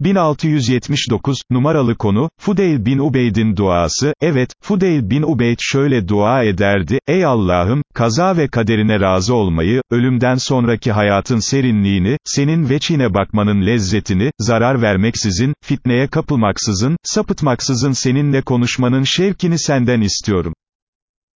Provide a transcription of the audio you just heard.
1679, numaralı konu, Fudeyl bin Ubeyd'in duası, evet, Fudeyl bin Ubeyd şöyle dua ederdi, ey Allah'ım, kaza ve kaderine razı olmayı, ölümden sonraki hayatın serinliğini, senin veçine bakmanın lezzetini, zarar vermeksizin, fitneye kapılmaksızın, sapıtmaksızın seninle konuşmanın şevkini senden istiyorum.